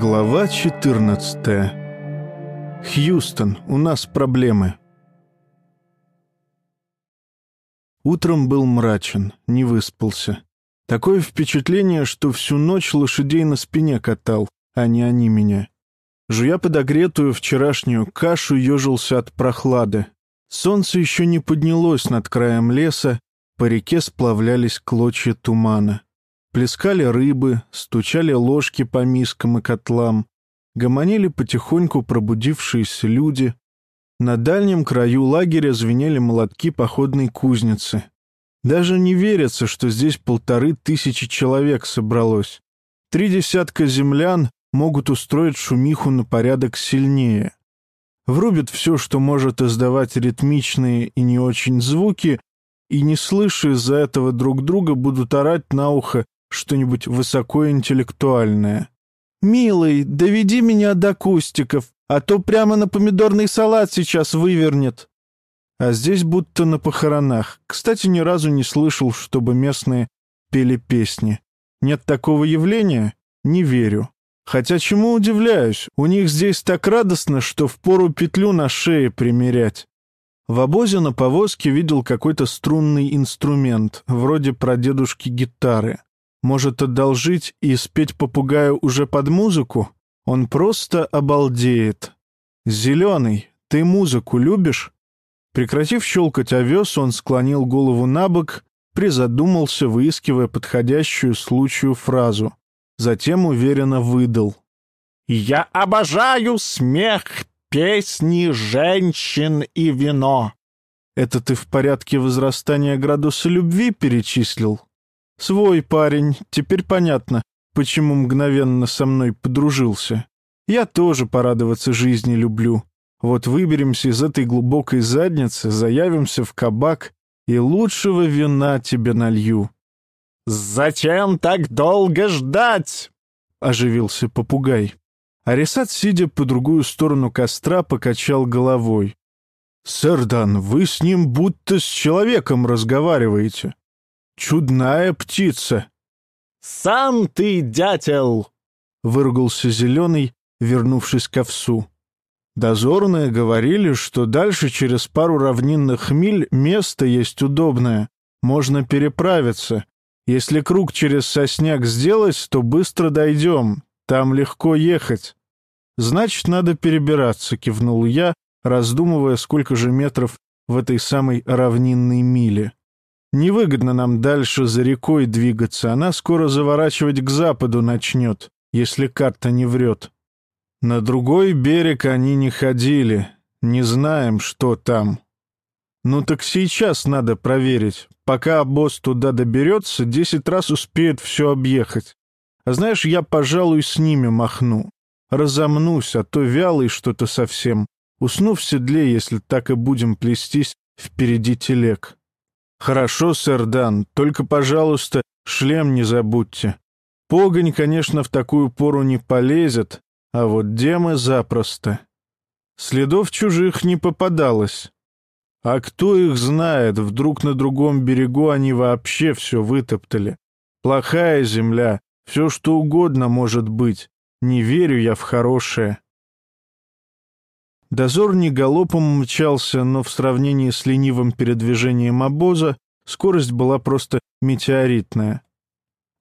Глава 14 Хьюстон, у нас проблемы. Утром был мрачен, не выспался. Такое впечатление, что всю ночь лошадей на спине катал, а не они меня. Жуя подогретую вчерашнюю кашу, ежился от прохлады. Солнце еще не поднялось над краем леса, по реке сплавлялись клочья тумана. Плескали рыбы, стучали ложки по мискам и котлам, гомонили потихоньку пробудившиеся люди. На дальнем краю лагеря звенели молотки походной кузницы. Даже не верится, что здесь полторы тысячи человек собралось. Три десятка землян могут устроить шумиху на порядок сильнее. Врубят все, что может издавать ритмичные и не очень звуки, и, не слыша из-за этого друг друга, будут орать на ухо что-нибудь высокоинтеллектуальное. «Милый, доведи меня до кустиков, а то прямо на помидорный салат сейчас вывернет». А здесь будто на похоронах. Кстати, ни разу не слышал, чтобы местные пели песни. Нет такого явления? Не верю. Хотя чему удивляюсь, у них здесь так радостно, что впору петлю на шее примерять. В обозе на повозке видел какой-то струнный инструмент, вроде прадедушки гитары. Может одолжить и спеть попугаю уже под музыку? Он просто обалдеет. «Зеленый, ты музыку любишь?» Прекратив щелкать овес, он склонил голову на бок, призадумался, выискивая подходящую случаю фразу. Затем уверенно выдал. «Я обожаю смех, песни, женщин и вино». «Это ты в порядке возрастания градуса любви перечислил?» Свой парень, теперь понятно, почему мгновенно со мной подружился. Я тоже порадоваться жизни люблю. Вот выберемся из этой глубокой задницы, заявимся в кабак, и лучшего вина тебе налью». «Зачем так долго ждать?» — оживился попугай. Арисат, сидя по другую сторону костра, покачал головой. «Сэр Дан, вы с ним будто с человеком разговариваете. Чудная птица!» «Сам ты, дятел!» — выругался Зеленый, вернувшись к овсу. Дозорные говорили, что дальше через пару равнинных миль место есть удобное, можно переправиться. Если круг через сосняк сделать, то быстро дойдем, там легко ехать. Значит, надо перебираться, кивнул я, раздумывая, сколько же метров в этой самой равнинной миле. Невыгодно нам дальше за рекой двигаться, она скоро заворачивать к западу начнет, если карта не врет. На другой берег они не ходили, не знаем, что там. Ну так сейчас надо проверить. Пока босс туда доберется, десять раз успеет все объехать. А знаешь, я, пожалуй, с ними махну. Разомнусь, а то вялый что-то совсем. Усну в седле, если так и будем плестись впереди телег. «Хорошо, сэр Дан, только, пожалуйста, шлем не забудьте. Погонь, конечно, в такую пору не полезет, а вот демы запросто. Следов чужих не попадалось. А кто их знает, вдруг на другом берегу они вообще все вытоптали. Плохая земля, все что угодно может быть. Не верю я в хорошее. Дозор не галопом мчался, но в сравнении с ленивым передвижением обоза скорость была просто метеоритная.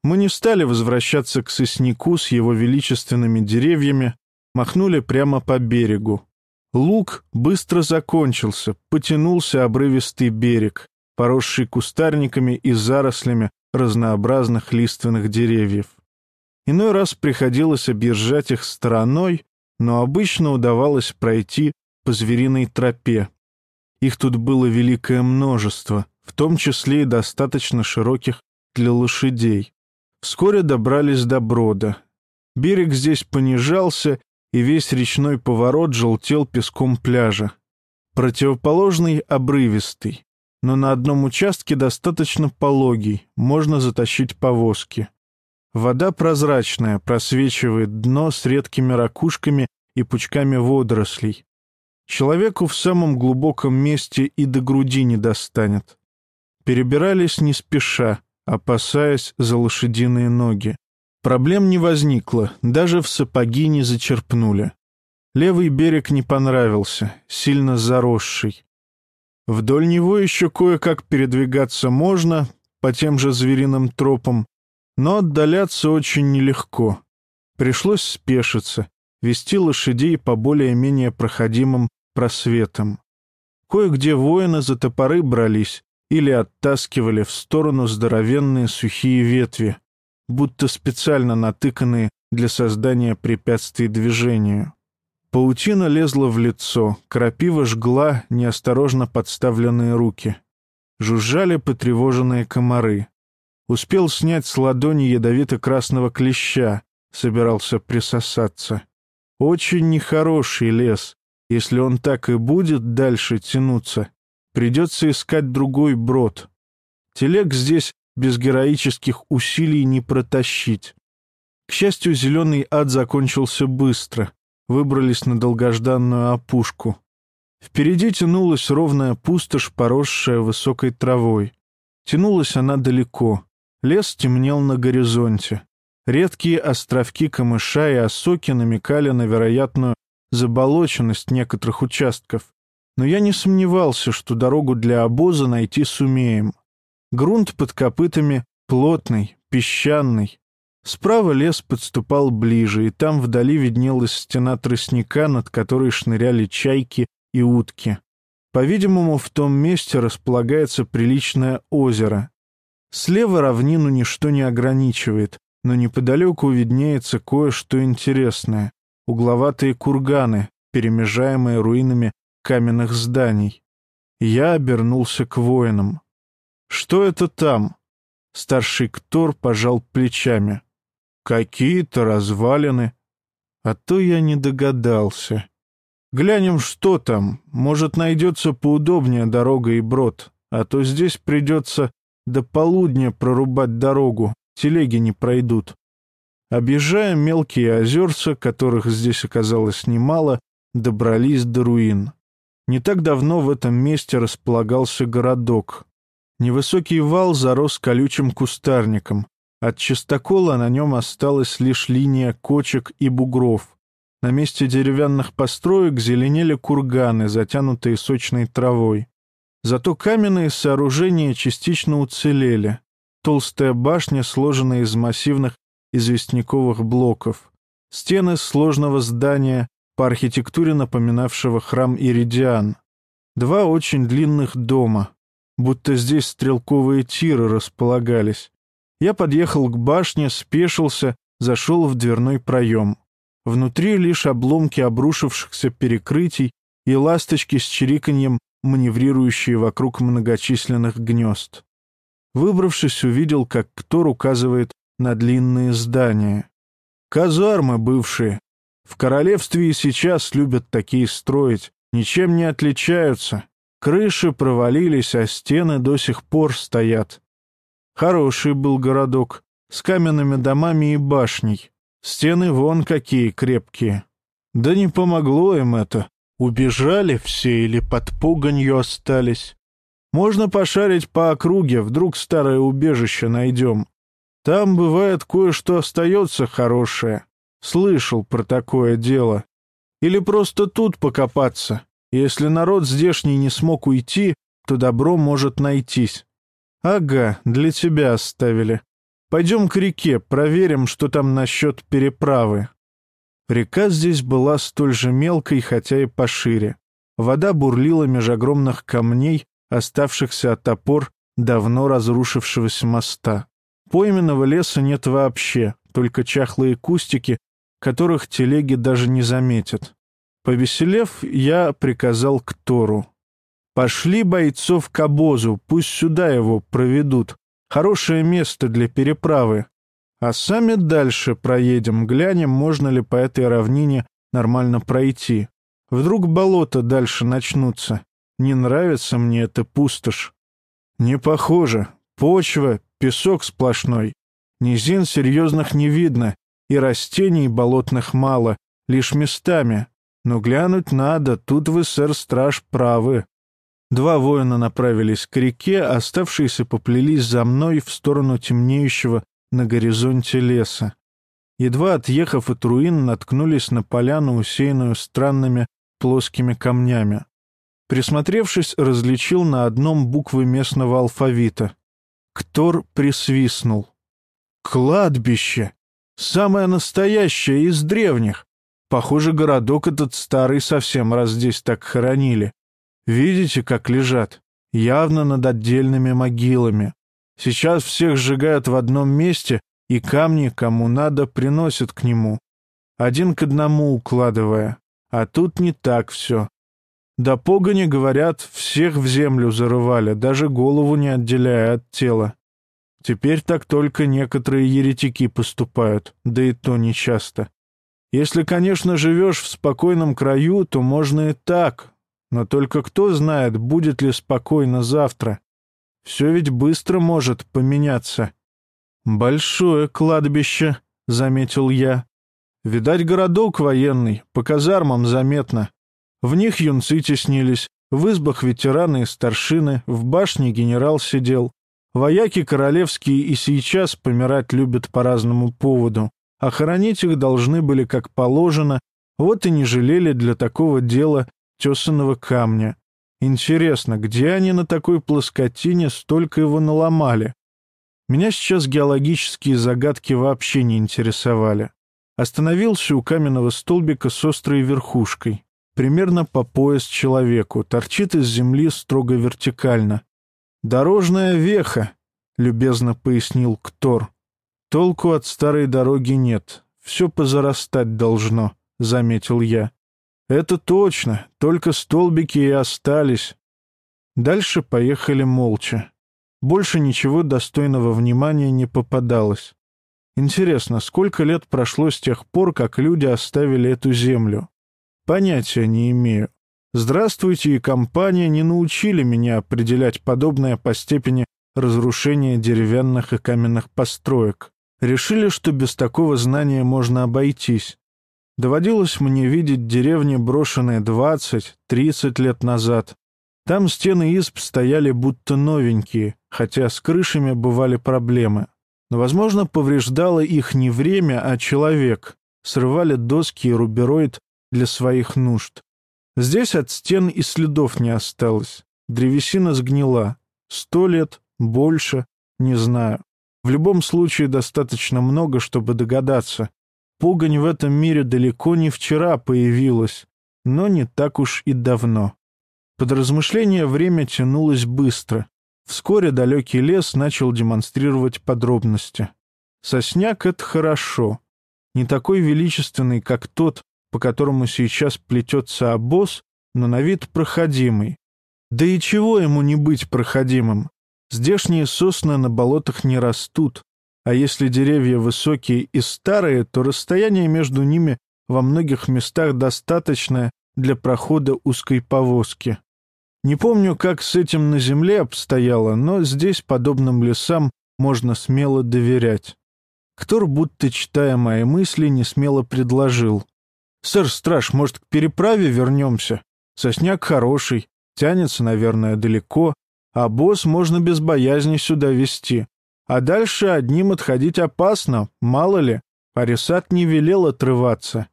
Мы не стали возвращаться к сосняку с его величественными деревьями, махнули прямо по берегу. Луг быстро закончился, потянулся обрывистый берег, поросший кустарниками и зарослями разнообразных лиственных деревьев. Иной раз приходилось объезжать их стороной, но обычно удавалось пройти по звериной тропе. Их тут было великое множество, в том числе и достаточно широких для лошадей. Вскоре добрались до брода. Берег здесь понижался, и весь речной поворот желтел песком пляжа. Противоположный обрывистый, но на одном участке достаточно пологий, можно затащить повозки. Вода прозрачная, просвечивает дно с редкими ракушками и пучками водорослей. Человеку в самом глубоком месте и до груди не достанет. Перебирались не спеша, опасаясь за лошадиные ноги. Проблем не возникло, даже в сапоги не зачерпнули. Левый берег не понравился, сильно заросший. Вдоль него еще кое-как передвигаться можно, по тем же звериным тропам, но отдаляться очень нелегко. Пришлось спешиться, вести лошадей по более-менее проходимым просветам. Кое-где воины за топоры брались или оттаскивали в сторону здоровенные сухие ветви, будто специально натыканные для создания препятствий движению. Паутина лезла в лицо, крапива жгла неосторожно подставленные руки. Жужжали потревоженные комары. Успел снять с ладони ядовито-красного клеща, собирался присосаться. Очень нехороший лес. Если он так и будет дальше тянуться, придется искать другой брод. Телег здесь без героических усилий не протащить. К счастью, зеленый ад закончился быстро. Выбрались на долгожданную опушку. Впереди тянулась ровная пустошь, поросшая высокой травой. Тянулась она далеко. Лес темнел на горизонте. Редкие островки камыша и осоки намекали на вероятную заболоченность некоторых участков. Но я не сомневался, что дорогу для обоза найти сумеем. Грунт под копытами плотный, песчаный. Справа лес подступал ближе, и там вдали виднелась стена тростника, над которой шныряли чайки и утки. По-видимому, в том месте располагается приличное озеро. Слева равнину ничто не ограничивает, но неподалеку виднеется кое-что интересное. Угловатые курганы, перемежаемые руинами каменных зданий. Я обернулся к воинам. «Что это там?» Старший Ктор пожал плечами. «Какие-то развалины». А то я не догадался. Глянем, что там. Может, найдется поудобнее дорога и брод. А то здесь придется до полудня прорубать дорогу, телеги не пройдут. Объезжая мелкие озерца, которых здесь оказалось немало, добрались до руин. Не так давно в этом месте располагался городок. Невысокий вал зарос колючим кустарником. От чистокола на нем осталась лишь линия кочек и бугров. На месте деревянных построек зеленели курганы, затянутые сочной травой. Зато каменные сооружения частично уцелели. Толстая башня, сложенная из массивных известняковых блоков. Стены сложного здания, по архитектуре напоминавшего храм Иридиан. Два очень длинных дома, будто здесь стрелковые тиры располагались. Я подъехал к башне, спешился, зашел в дверной проем. Внутри лишь обломки обрушившихся перекрытий и ласточки с чириканьем маневрирующие вокруг многочисленных гнезд. Выбравшись, увидел, как Ктор указывает на длинные здания. Казармы бывшие. В королевстве и сейчас любят такие строить, ничем не отличаются. Крыши провалились, а стены до сих пор стоят. Хороший был городок, с каменными домами и башней. Стены вон какие крепкие. Да не помогло им это. Убежали все или под пуганью остались. Можно пошарить по округе, вдруг старое убежище найдем. Там, бывает, кое-что остается хорошее. Слышал про такое дело. Или просто тут покопаться. Если народ здешний не смог уйти, то добро может найтись. Ага, для тебя оставили. Пойдем к реке, проверим, что там насчет переправы. Река здесь была столь же мелкой, хотя и пошире. Вода бурлила меж огромных камней, оставшихся от опор давно разрушившегося моста. Пойменного леса нет вообще, только чахлые кустики, которых телеги даже не заметят. Повеселев, я приказал к Тору. «Пошли бойцов к обозу, пусть сюда его проведут. Хорошее место для переправы. А сами дальше проедем, глянем, можно ли по этой равнине нормально пройти. Вдруг болото дальше начнутся. Не нравится мне эта пустошь. Не похоже. Почва, песок сплошной. Низин серьезных не видно, и растений болотных мало, лишь местами. Но глянуть надо, тут вы, сэр-страж, правы. Два воина направились к реке, оставшиеся поплелись за мной в сторону темнеющего на горизонте леса. Едва отъехав от руин, наткнулись на поляну, усеянную странными плоскими камнями. Присмотревшись, различил на одном буквы местного алфавита. Ктор присвистнул. «Кладбище! Самое настоящее из древних! Похоже, городок этот старый совсем, раз здесь так хоронили. Видите, как лежат? Явно над отдельными могилами. Сейчас всех сжигают в одном месте, и камни, кому надо, приносят к нему. Один к одному укладывая. А тут не так все. До погони, говорят, всех в землю зарывали, даже голову не отделяя от тела. Теперь так только некоторые еретики поступают, да и то нечасто. Если, конечно, живешь в спокойном краю, то можно и так, но только кто знает, будет ли спокойно завтра. Все ведь быстро может поменяться. «Большое кладбище», — заметил я. «Видать, городок военный, по казармам заметно. В них юнцы теснились, в избах ветераны и старшины, в башне генерал сидел. Вояки королевские и сейчас помирать любят по разному поводу, а хоронить их должны были как положено, вот и не жалели для такого дела тесаного камня. Интересно, где они на такой плоскотине столько его наломали? Меня сейчас геологические загадки вообще не интересовали. Остановился у каменного столбика с острой верхушкой примерно по пояс человеку, торчит из земли строго вертикально. «Дорожная веха», — любезно пояснил Ктор. «Толку от старой дороги нет, все позарастать должно», — заметил я. «Это точно, только столбики и остались». Дальше поехали молча. Больше ничего достойного внимания не попадалось. Интересно, сколько лет прошло с тех пор, как люди оставили эту землю? Понятия не имею. Здравствуйте и компания не научили меня определять подобное по степени разрушения деревянных и каменных построек. Решили, что без такого знания можно обойтись. Доводилось мне видеть деревни, брошенные 20-30 лет назад. Там стены изб стояли будто новенькие, хотя с крышами бывали проблемы. Но, возможно, повреждало их не время, а человек. Срывали доски и рубероид для своих нужд. Здесь от стен и следов не осталось. Древесина сгнила. Сто лет, больше, не знаю. В любом случае достаточно много, чтобы догадаться. Погонь в этом мире далеко не вчера появилась, но не так уж и давно. Под размышления время тянулось быстро. Вскоре далекий лес начал демонстрировать подробности. Сосняк — это хорошо. Не такой величественный, как тот, по которому сейчас плетется обоз, но на вид проходимый. Да и чего ему не быть проходимым? Здешние сосны на болотах не растут, а если деревья высокие и старые, то расстояние между ними во многих местах достаточное для прохода узкой повозки. Не помню, как с этим на земле обстояло, но здесь подобным лесам можно смело доверять. Ктор, будто читая мои мысли, не смело предложил. «Сэр Страж, может, к переправе вернемся? Сосняк хороший, тянется, наверное, далеко, а босс можно без боязни сюда вести. А дальше одним отходить опасно, мало ли, Арисат не велел отрываться.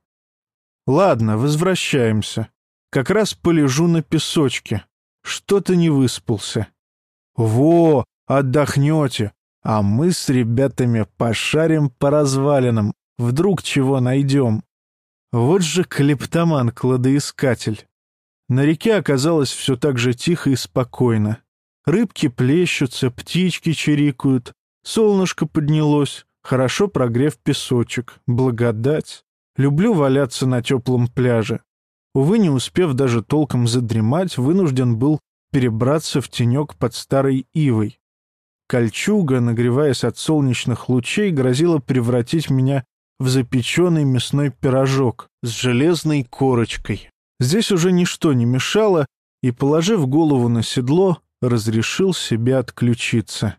Ладно, возвращаемся. Как раз полежу на песочке. Что-то не выспался. Во, отдохнете, а мы с ребятами пошарим по развалинам, вдруг чего найдем. Вот же клептоман-кладоискатель. На реке оказалось все так же тихо и спокойно. Рыбки плещутся, птички чирикают, солнышко поднялось, хорошо прогрев песочек. Благодать. Люблю валяться на теплом пляже. Увы, не успев даже толком задремать, вынужден был перебраться в тенек под старой ивой. Кольчуга, нагреваясь от солнечных лучей, грозила превратить меня в запеченный мясной пирожок с железной корочкой. Здесь уже ничто не мешало, и, положив голову на седло, разрешил себе отключиться.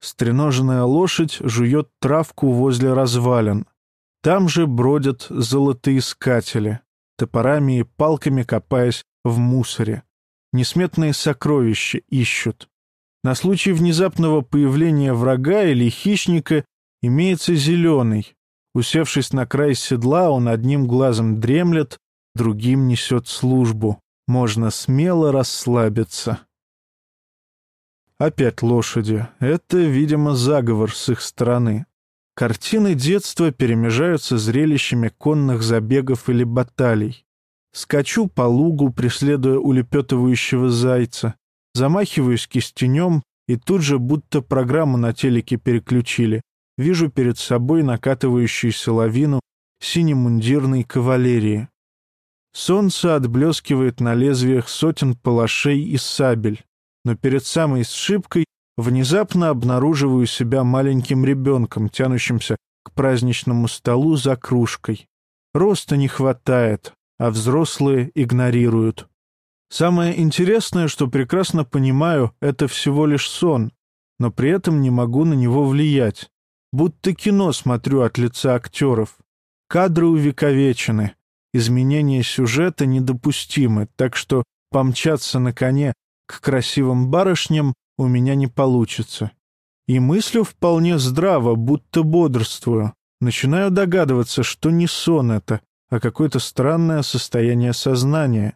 Стреноженная лошадь жует травку возле развалин. Там же бродят золотоискатели, топорами и палками копаясь в мусоре. Несметные сокровища ищут. На случай внезапного появления врага или хищника имеется зеленый, Усевшись на край седла, он одним глазом дремлет, другим несет службу. Можно смело расслабиться. Опять лошади. Это, видимо, заговор с их стороны. Картины детства перемежаются зрелищами конных забегов или баталий. Скачу по лугу, преследуя улепетывающего зайца, замахиваюсь кистенем, и тут же будто программу на телеке переключили. Вижу перед собой накатывающуюся лавину синемундирной кавалерии. Солнце отблескивает на лезвиях сотен палашей и сабель, но перед самой сшибкой внезапно обнаруживаю себя маленьким ребенком, тянущимся к праздничному столу за кружкой. Роста не хватает, а взрослые игнорируют. Самое интересное, что прекрасно понимаю, это всего лишь сон, но при этом не могу на него влиять. Будто кино смотрю от лица актеров. Кадры увековечены, изменения сюжета недопустимы, так что помчаться на коне к красивым барышням у меня не получится. И мыслю вполне здраво, будто бодрствую. Начинаю догадываться, что не сон это, а какое-то странное состояние сознания.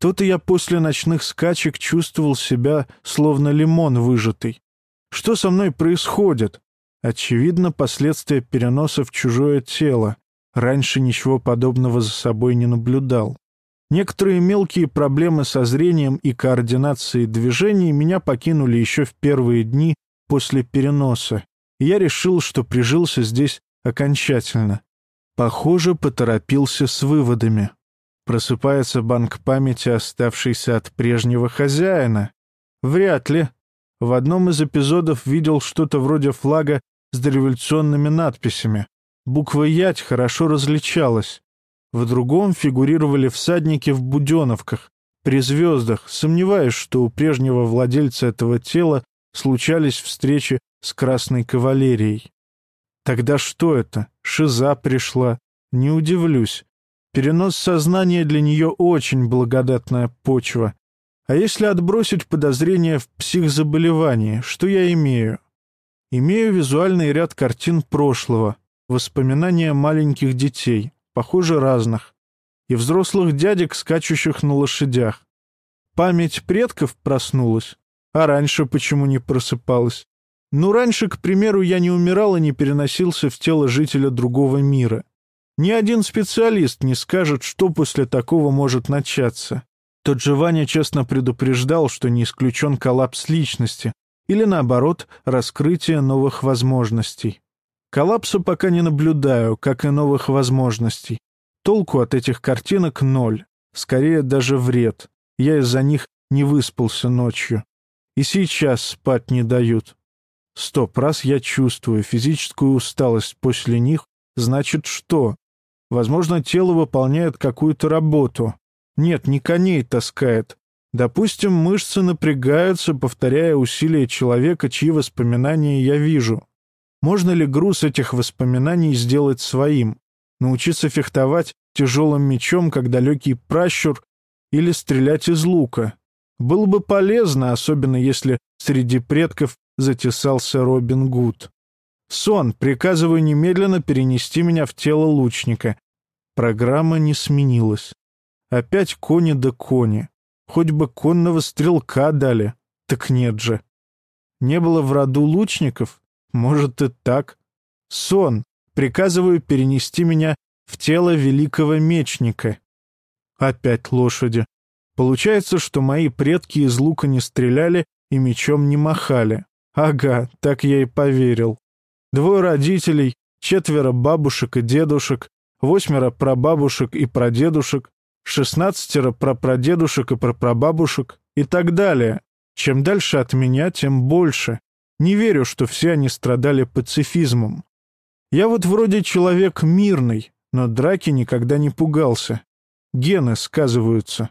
То-то я после ночных скачек чувствовал себя словно лимон выжатый. Что со мной происходит? Очевидно, последствия переноса в чужое тело. Раньше ничего подобного за собой не наблюдал. Некоторые мелкие проблемы со зрением и координацией движений меня покинули еще в первые дни после переноса, и я решил, что прижился здесь окончательно. Похоже, поторопился с выводами. Просыпается банк памяти, оставшийся от прежнего хозяина. Вряд ли. В одном из эпизодов видел что-то вроде флага с дореволюционными надписями. Буква «Ять» хорошо различалась. В другом фигурировали всадники в буденовках, при звездах, сомневаюсь, что у прежнего владельца этого тела случались встречи с Красной кавалерией. Тогда что это? Шиза пришла. Не удивлюсь. Перенос сознания для нее очень благодатная почва. А если отбросить подозрения в психзаболевании, что я имею? Имею визуальный ряд картин прошлого, воспоминания маленьких детей, похоже, разных, и взрослых дядек, скачущих на лошадях. Память предков проснулась, а раньше почему не просыпалась? Ну, раньше, к примеру, я не умирал и не переносился в тело жителя другого мира. Ни один специалист не скажет, что после такого может начаться. Тот же Ваня честно предупреждал, что не исключен коллапс личности, или, наоборот, раскрытие новых возможностей. Коллапса пока не наблюдаю, как и новых возможностей. Толку от этих картинок ноль, скорее даже вред. Я из-за них не выспался ночью. И сейчас спать не дают. Стоп, раз я чувствую физическую усталость после них, значит что? Возможно, тело выполняет какую-то работу. Нет, не коней таскает. Допустим, мышцы напрягаются, повторяя усилия человека, чьи воспоминания я вижу. Можно ли груз этих воспоминаний сделать своим? Научиться фехтовать тяжелым мечом, как далекий пращур, или стрелять из лука? Было бы полезно, особенно если среди предков затесался Робин Гуд. «Сон, приказываю немедленно перенести меня в тело лучника». Программа не сменилась. Опять кони да кони. Хоть бы конного стрелка дали. Так нет же. Не было в роду лучников? Может и так. Сон. Приказываю перенести меня в тело великого мечника. Опять лошади. Получается, что мои предки из лука не стреляли и мечом не махали. Ага, так я и поверил. Двое родителей, четверо бабушек и дедушек, восьмеро прабабушек и прадедушек, шестнадцатеро прапрадедушек и прапрабабушек и так далее. Чем дальше от меня, тем больше. Не верю, что все они страдали пацифизмом. Я вот вроде человек мирный, но драки никогда не пугался. Гены сказываются.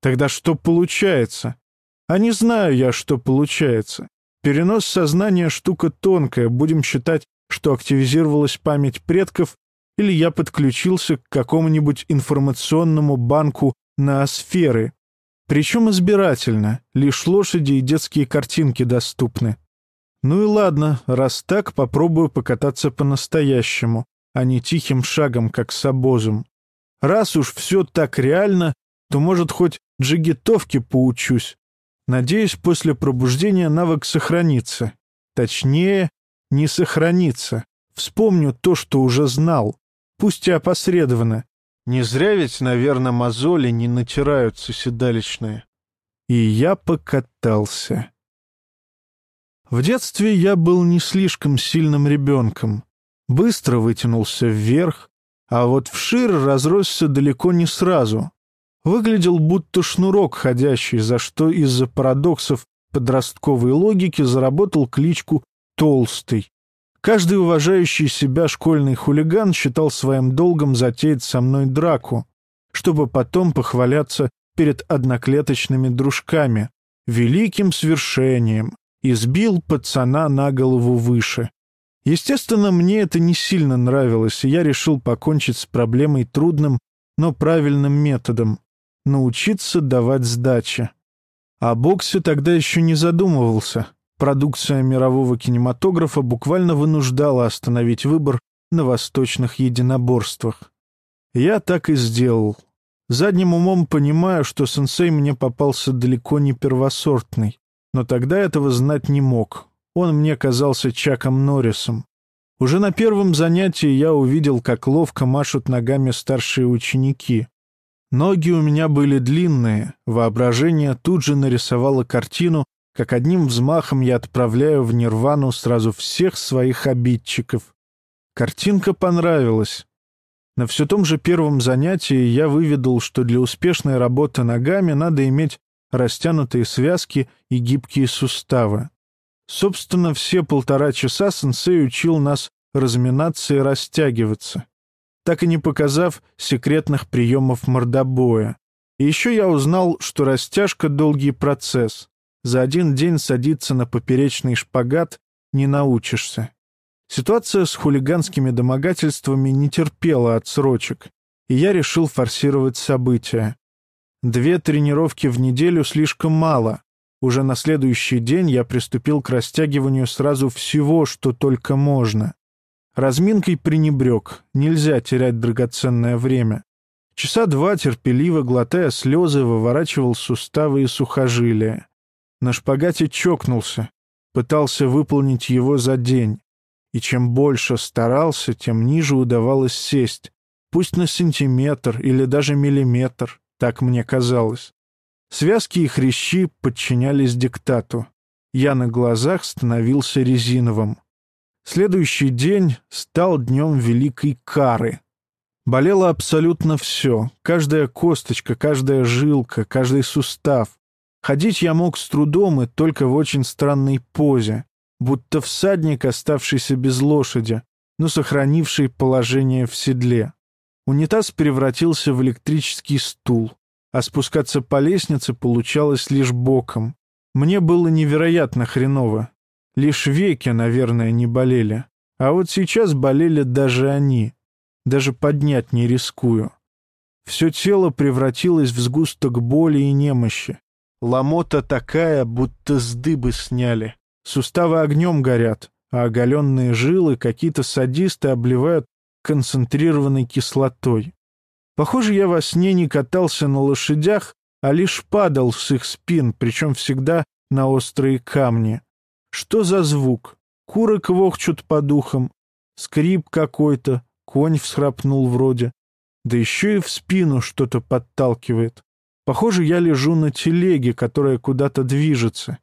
Тогда что получается? А не знаю я, что получается. Перенос сознания — штука тонкая, будем считать, что активизировалась память предков, или я подключился к какому-нибудь информационному банку на сферы. Причем избирательно, лишь лошади и детские картинки доступны. Ну и ладно, раз так, попробую покататься по-настоящему. а не тихим шагом, как с обозом. Раз уж все так реально, то, может, хоть джигитовке поучусь. Надеюсь, после пробуждения навык сохранится. Точнее, не сохранится. Вспомню то, что уже знал, пусть и опосредованно. Не зря ведь, наверное, мозоли не натираются седалищные. И я покатался. В детстве я был не слишком сильным ребенком. Быстро вытянулся вверх, а вот вширь разросся далеко не сразу. Выглядел будто шнурок ходящий, за что из-за парадоксов подростковой логики заработал кличку «Толстый». Каждый уважающий себя школьный хулиган считал своим долгом затеять со мной драку, чтобы потом похваляться перед одноклеточными дружками, великим свершением, избил пацана на голову выше. Естественно, мне это не сильно нравилось, и я решил покончить с проблемой трудным, но правильным методом — научиться давать сдачи. О боксе тогда еще не задумывался. Продукция мирового кинематографа буквально вынуждала остановить выбор на восточных единоборствах. Я так и сделал. Задним умом понимаю, что сенсей мне попался далеко не первосортный но тогда этого знать не мог. Он мне казался Чаком Норрисом. Уже на первом занятии я увидел, как ловко машут ногами старшие ученики. Ноги у меня были длинные, воображение тут же нарисовало картину, как одним взмахом я отправляю в нирвану сразу всех своих обидчиков. Картинка понравилась. На все том же первом занятии я выведал, что для успешной работы ногами надо иметь растянутые связки и гибкие суставы. Собственно, все полтора часа сенсей учил нас разминаться и растягиваться, так и не показав секретных приемов мордобоя. И еще я узнал, что растяжка — долгий процесс. За один день садиться на поперечный шпагат не научишься. Ситуация с хулиганскими домогательствами не терпела отсрочек, и я решил форсировать события. Две тренировки в неделю слишком мало. Уже на следующий день я приступил к растягиванию сразу всего, что только можно. Разминкой пренебрег, нельзя терять драгоценное время. Часа два, терпеливо, глотая слезы, выворачивал суставы и сухожилия. На шпагате чокнулся, пытался выполнить его за день. И чем больше старался, тем ниже удавалось сесть, пусть на сантиметр или даже миллиметр. Так мне казалось. Связки и хрящи подчинялись диктату. Я на глазах становился резиновым. Следующий день стал днем великой кары. Болело абсолютно все. Каждая косточка, каждая жилка, каждый сустав. Ходить я мог с трудом и только в очень странной позе, будто всадник, оставшийся без лошади, но сохранивший положение в седле. Унитаз превратился в электрический стул, а спускаться по лестнице получалось лишь боком. Мне было невероятно хреново. Лишь веки, наверное, не болели. А вот сейчас болели даже они. Даже поднять не рискую. Все тело превратилось в сгусток боли и немощи. Ломота такая, будто с дыбы сняли. Суставы огнем горят, а оголенные жилы какие-то садисты обливают концентрированной кислотой. Похоже, я во сне не катался на лошадях, а лишь падал с их спин, причем всегда на острые камни. Что за звук? Куры квохчут по духам, скрип какой-то, конь всхрапнул вроде. Да еще и в спину что-то подталкивает. Похоже, я лежу на телеге, которая куда-то движется.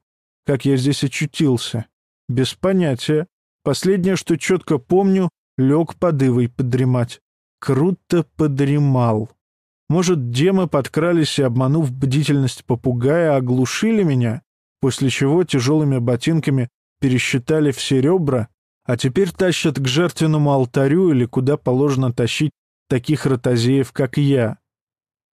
Как я здесь очутился? Без понятия. Последнее, что четко помню, лег под подремать. Круто подремал. Может, демы подкрались и, обманув бдительность попугая, оглушили меня, после чего тяжелыми ботинками пересчитали все ребра, а теперь тащат к жертвенному алтарю или куда положено тащить таких ротозеев, как я.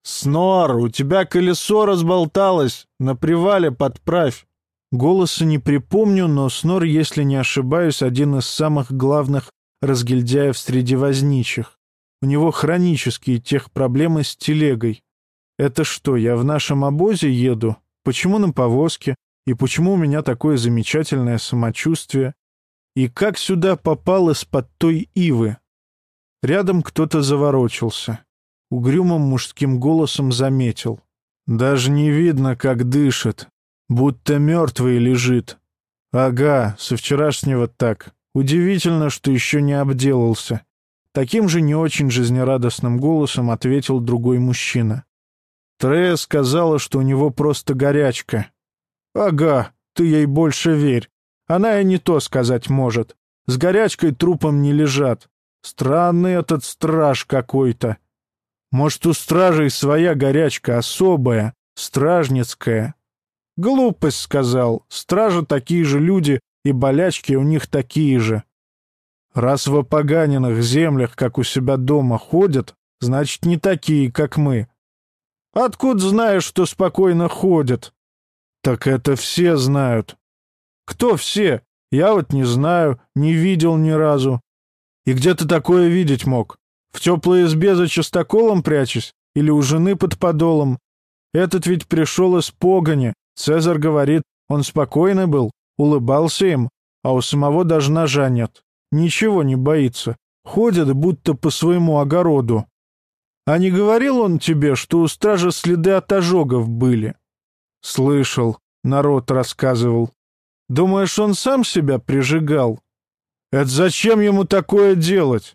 «Снор, у тебя колесо разболталось! На привале подправь!» Голоса не припомню, но Снор, если не ошибаюсь, один из самых главных разгильдяев среди возничих. У него хронические тех проблемы с телегой. Это что, я в нашем обозе еду? Почему на повозке? И почему у меня такое замечательное самочувствие? И как сюда попал из-под той ивы? Рядом кто-то заворочился. Угрюмым мужским голосом заметил. Даже не видно, как дышит. Будто мертвый лежит. Ага, со вчерашнего так. Удивительно, что еще не обделался. Таким же не очень жизнерадостным голосом ответил другой мужчина. Трея сказала, что у него просто горячка. Ага, ты ей больше верь. Она и не то сказать может. С горячкой трупом не лежат. Странный этот страж какой-то. Может, у стражей своя горячка особая, стражницкая. Глупость сказал. Стражи такие же люди, и болячки у них такие же. Раз в опоганенных землях, как у себя дома, ходят, значит, не такие, как мы. Откуда знаешь, что спокойно ходят? Так это все знают. Кто все? Я вот не знаю, не видел ни разу. И где ты такое видеть мог? В теплой избе за частоколом прячась? Или у жены под подолом? Этот ведь пришел из погони. Цезарь говорит, он спокойный был, улыбался им, а у самого даже ножа нет. Ничего не боится. Ходит, будто по своему огороду. А не говорил он тебе, что у стража следы от ожогов были? Слышал, народ рассказывал. Думаешь, он сам себя прижигал? Это зачем ему такое делать?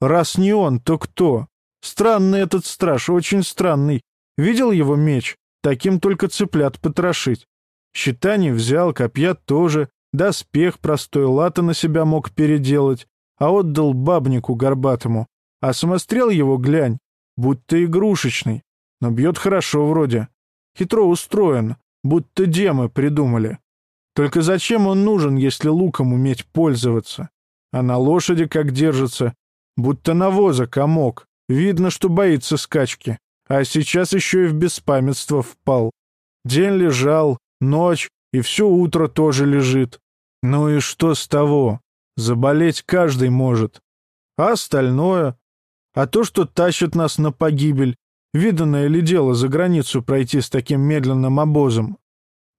Раз не он, то кто? Странный этот страж, очень странный. Видел его меч? Таким только цыплят потрошить. Щита не взял, копья тоже, доспех простой, лата на себя мог переделать, а отдал бабнику горбатому. А самострел его, глянь, будто игрушечный, но бьет хорошо вроде. Хитро устроен, будто демы придумали. Только зачем он нужен, если луком уметь пользоваться? А на лошади как держится, будто навоза комок. Видно, что боится скачки. А сейчас еще и в беспамятство впал. День лежал, ночь, и все утро тоже лежит. Ну и что с того? Заболеть каждый может. А остальное? А то, что тащит нас на погибель, виданное ли дело за границу пройти с таким медленным обозом?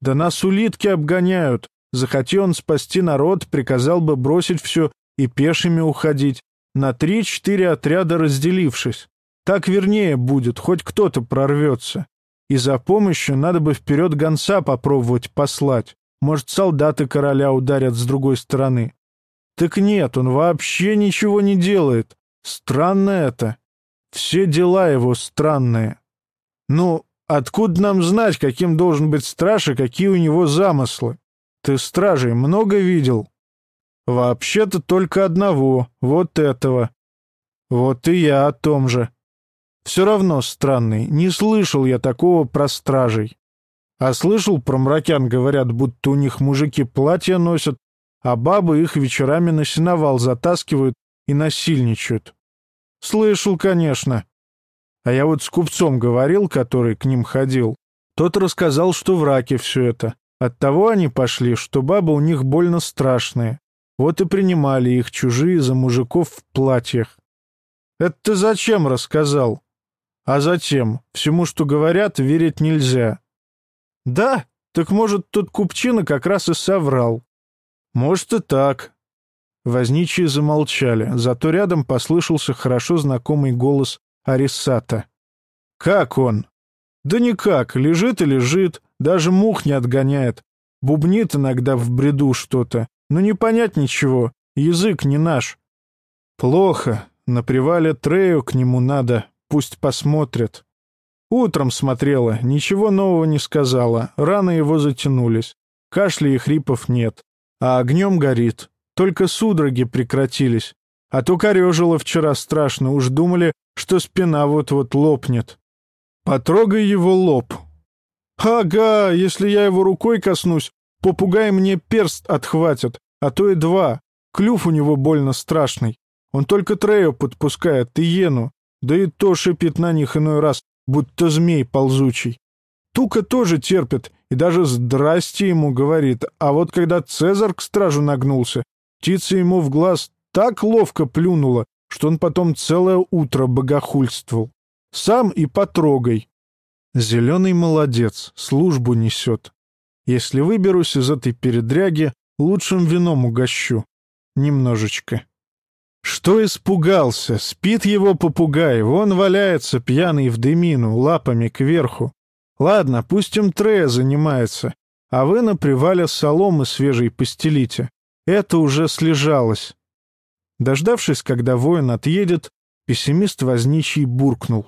Да нас улитки обгоняют. Захоти он спасти народ, приказал бы бросить все и пешими уходить, на три-четыре отряда разделившись. Так вернее будет, хоть кто-то прорвется. И за помощью надо бы вперед гонца попробовать послать. Может, солдаты короля ударят с другой стороны. Так нет, он вообще ничего не делает. Странно это. Все дела его странные. Ну, откуда нам знать, каким должен быть страж и какие у него замыслы? Ты стражей много видел? Вообще-то только одного, вот этого. Вот и я о том же. Все равно странный, не слышал я такого про стражей. А слышал, про мракян говорят, будто у них мужики платья носят, а бабы их вечерами на сеновал затаскивают и насильничают. Слышал, конечно. А я вот с купцом говорил, который к ним ходил. Тот рассказал, что в раке все это. Оттого они пошли, что бабы у них больно страшные. Вот и принимали их чужие за мужиков в платьях. Это ты зачем рассказал? А затем, всему, что говорят, верить нельзя. Да, так может, тот купчина как раз и соврал. Может и так. Возничие замолчали, зато рядом послышался хорошо знакомый голос Арисата. «Как он?» «Да никак, лежит и лежит, даже мух не отгоняет. Бубнит иногда в бреду что-то, но не понять ничего, язык не наш». «Плохо, на привале Трею к нему надо, пусть посмотрят». Утром смотрела, ничего нового не сказала, раны его затянулись. Кашля и хрипов нет, а огнем горит. Только судороги прекратились. А то корежило вчера страшно, уж думали, что спина вот-вот лопнет. Потрогай его лоб. Ага, если я его рукой коснусь, попугай мне перст отхватит, а то и два. Клюв у него больно страшный. Он только Трею подпускает, и Ену. Да и то шипит на них иной раз, будто змей ползучий. Тука тоже терпит и даже «здрасте» ему говорит, а вот когда Цезарь к стражу нагнулся, птица ему в глаз так ловко плюнула, что он потом целое утро богохульствовал. Сам и потрогай. Зеленый молодец, службу несет. Если выберусь из этой передряги, лучшим вином угощу. Немножечко. Что испугался? Спит его попугай, вон валяется пьяный в дымину, лапами кверху. Ладно, пусть им Трея занимается, а вы на привале соломы свежей постелите. Это уже слежалось. Дождавшись, когда воин отъедет, пессимист возничий буркнул.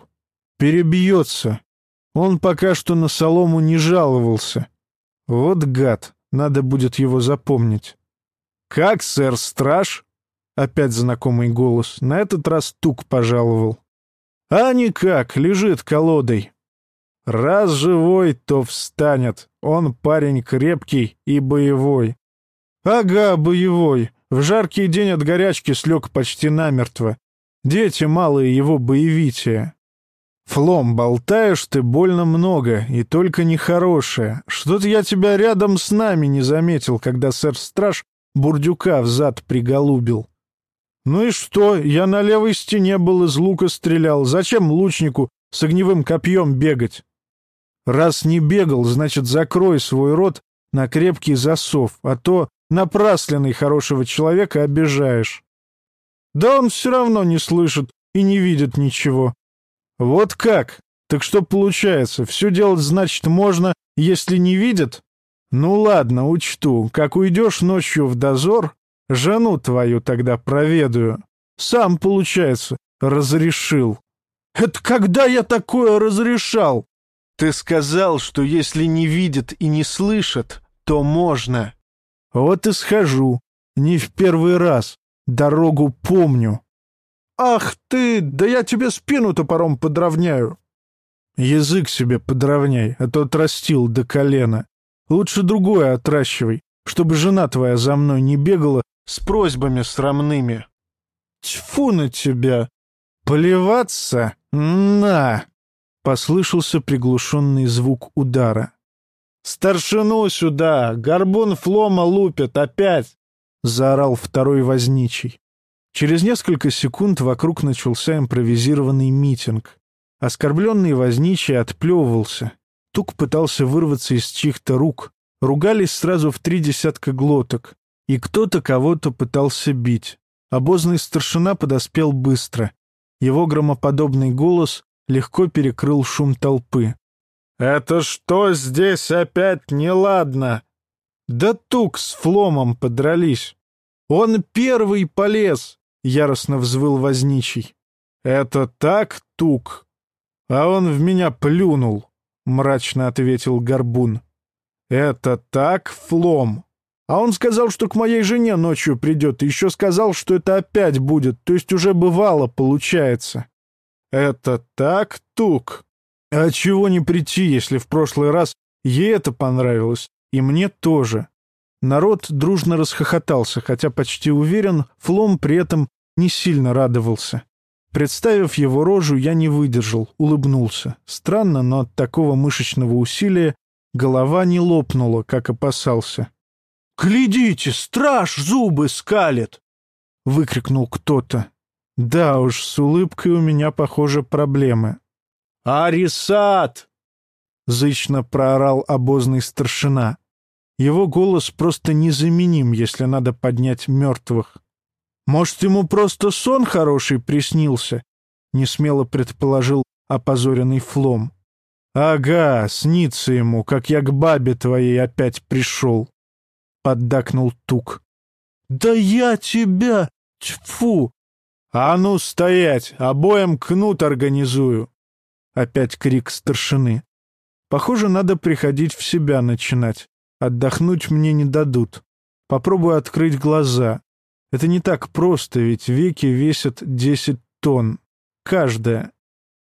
Перебьется. Он пока что на солому не жаловался. Вот гад, надо будет его запомнить. «Как, сэр, страж?» Опять знакомый голос. На этот раз тук пожаловал. «А никак, лежит колодой. Раз живой, то встанет. Он парень крепкий и боевой». «Ага, боевой. В жаркий день от горячки слег почти намертво. Дети малые его боевитие. Флом, болтаешь ты больно много, и только нехорошее. Что-то я тебя рядом с нами не заметил, когда сэр-страж бурдюка в зад приголубил. Ну и что, я на левой стене был, из лука стрелял. Зачем лучнику с огневым копьем бегать? Раз не бегал, значит, закрой свой рот на крепкий засов, а то напрасленный хорошего человека обижаешь. Да он все равно не слышит и не видит ничего. Вот как? Так что получается, все делать, значит, можно, если не видит? Ну ладно, учту. Как уйдешь ночью в дозор, жену твою тогда проведаю. Сам, получается, разрешил. Это когда я такое разрешал? Ты сказал, что если не видит и не слышит, то можно. Вот и схожу. Не в первый раз. Дорогу помню. «Ах ты! Да я тебе спину топором подровняю!» «Язык себе подровняй, а то отрастил до колена. Лучше другое отращивай, чтобы жена твоя за мной не бегала с просьбами срамными». «Тьфу на тебя! Поливаться? На!» Послышался приглушенный звук удара. «Старшину сюда! Горбун Флома лупит опять!» — заорал второй возничий. Через несколько секунд вокруг начался импровизированный митинг. Оскорбленный возничий отплевывался. Тук пытался вырваться из чьих-то рук. Ругались сразу в три десятка глоток. И кто-то кого-то пытался бить. Обозный старшина подоспел быстро. Его громоподобный голос легко перекрыл шум толпы. «Это что здесь опять неладно?» «Да Тук с Фломом подрались. Он первый полез, яростно взвыл возничий. «Это так, Тук?» «А он в меня плюнул», — мрачно ответил Горбун. «Это так, Флом?» «А он сказал, что к моей жене ночью придет, и еще сказал, что это опять будет, то есть уже бывало, получается». «Это так, Тук?» «А чего не прийти, если в прошлый раз ей это понравилось, и мне тоже?» Народ дружно расхохотался, хотя почти уверен, Флом при этом не сильно радовался. Представив его рожу, я не выдержал, улыбнулся. Странно, но от такого мышечного усилия голова не лопнула, как опасался. «Глядите, страж зубы скалит!» — выкрикнул кто-то. Да уж, с улыбкой у меня, похоже, проблемы. «Арисат!» — зычно проорал обозный старшина. Его голос просто незаменим, если надо поднять мертвых. Может, ему просто сон хороший приснился? Несмело предположил опозоренный Флом. Ага, снится ему, как я к бабе твоей опять пришел. Поддакнул Тук. Да я тебя! Тьфу! А ну стоять, обоим кнут организую. Опять крик старшины. Похоже, надо приходить в себя начинать. Отдохнуть мне не дадут. Попробую открыть глаза. Это не так просто, ведь веки весят 10 тонн. Каждая.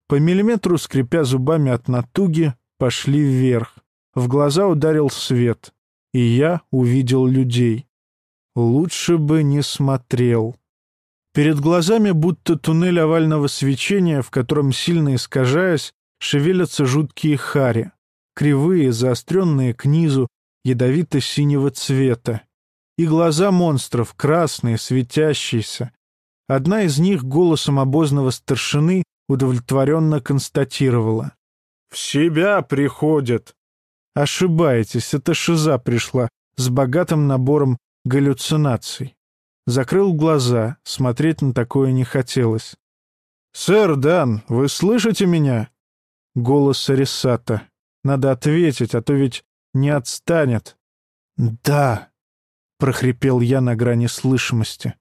По миллиметру, скрипя зубами от натуги, пошли вверх. В глаза ударил свет, и я увидел людей. Лучше бы не смотрел. Перед глазами будто туннель овального свечения, в котором, сильно искажаясь, шевелятся жуткие хари, кривые, заостренные к низу, ядовито-синего цвета и глаза монстров, красные, светящиеся. Одна из них голосом обозного старшины удовлетворенно констатировала. «В себя приходят!» «Ошибаетесь, это шиза пришла с богатым набором галлюцинаций. Закрыл глаза, смотреть на такое не хотелось. «Сэр Дан, вы слышите меня?» Голос Арисата. Надо ответить, а то ведь не отстанет. «Да», — прохрипел я на грани слышимости.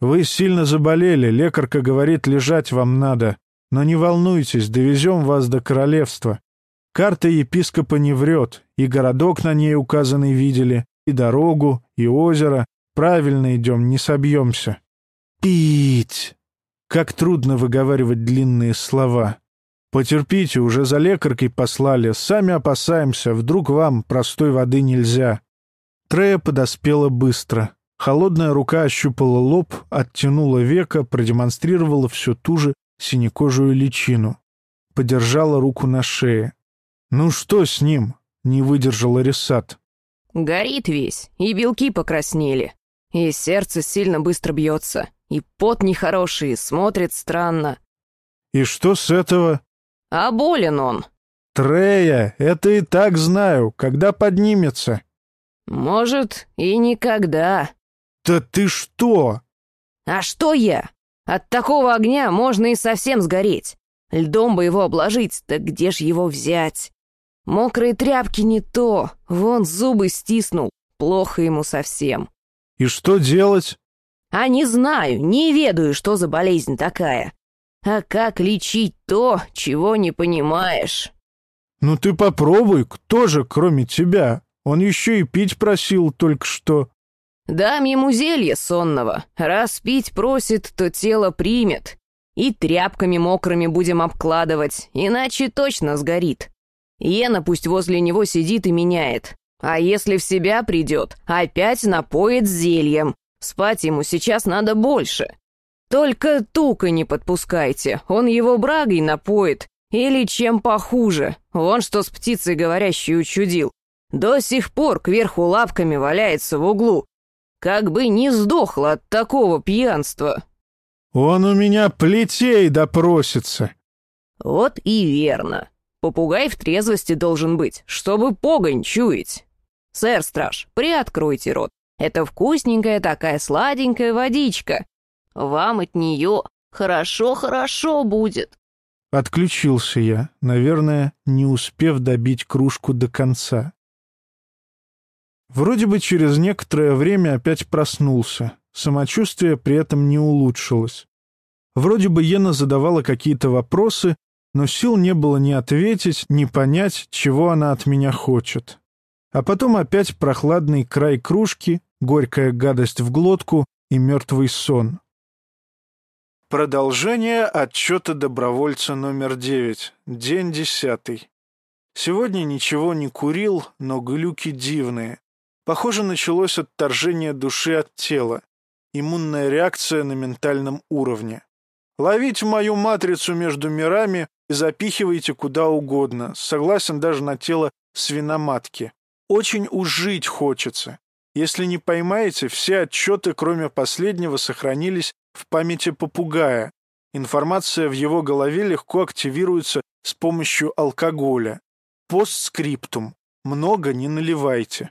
«Вы сильно заболели, лекарка говорит, лежать вам надо. Но не волнуйтесь, довезем вас до королевства. Карта епископа не врет, и городок на ней указанный видели, и дорогу, и озеро. Правильно идем, не собьемся». «Пить!» Как трудно выговаривать длинные слова. Потерпите, уже за лекаркой послали. Сами опасаемся, вдруг вам простой воды нельзя. Трея подоспела быстро. Холодная рука ощупала лоб, оттянула века, продемонстрировала всю ту же синекожую личину. Подержала руку на шее. «Ну что с ним?» — не выдержал Рисат. «Горит весь, и белки покраснели, и сердце сильно быстро бьется, и пот нехороший, смотрит странно». «И что с этого?» А болен он. Трея, это и так знаю, когда поднимется. Может, и никогда. Да ты что? А что я? От такого огня можно и совсем сгореть. Льдом бы его обложить, так где ж его взять? Мокрые тряпки не то, вон зубы стиснул, плохо ему совсем. И что делать? А не знаю, не ведаю, что за болезнь такая. А как лечить то, чего не понимаешь? Ну ты попробуй, кто же, кроме тебя? Он еще и пить просил только что. Дам ему зелье сонного. Раз пить просит, то тело примет. И тряпками мокрыми будем обкладывать, иначе точно сгорит. Ена пусть возле него сидит и меняет. А если в себя придет, опять напоит зельем. Спать ему сейчас надо больше. Только тука не подпускайте, он его брагой напоит. Или чем похуже, вон что с птицей говорящей учудил. До сих пор кверху лапками валяется в углу. Как бы не сдохла от такого пьянства. Он у меня плетей допросится. Вот и верно. Попугай в трезвости должен быть, чтобы погонь чуять. Сэр Страж, приоткройте рот. Это вкусненькая такая сладенькая водичка. Вам от нее хорошо-хорошо будет». Отключился я, наверное, не успев добить кружку до конца. Вроде бы через некоторое время опять проснулся. Самочувствие при этом не улучшилось. Вроде бы Ена задавала какие-то вопросы, но сил не было ни ответить, ни понять, чего она от меня хочет. А потом опять прохладный край кружки, горькая гадость в глотку и мертвый сон. Продолжение отчета добровольца номер девять. День десятый. Сегодня ничего не курил, но глюки дивные. Похоже, началось отторжение души от тела. Иммунная реакция на ментальном уровне. Ловите мою матрицу между мирами и запихивайте куда угодно. Согласен даже на тело свиноматки. Очень ужить хочется. Если не поймаете, все отчеты, кроме последнего, сохранились в памяти попугая. Информация в его голове легко активируется с помощью алкоголя. Постскриптум. Много не наливайте.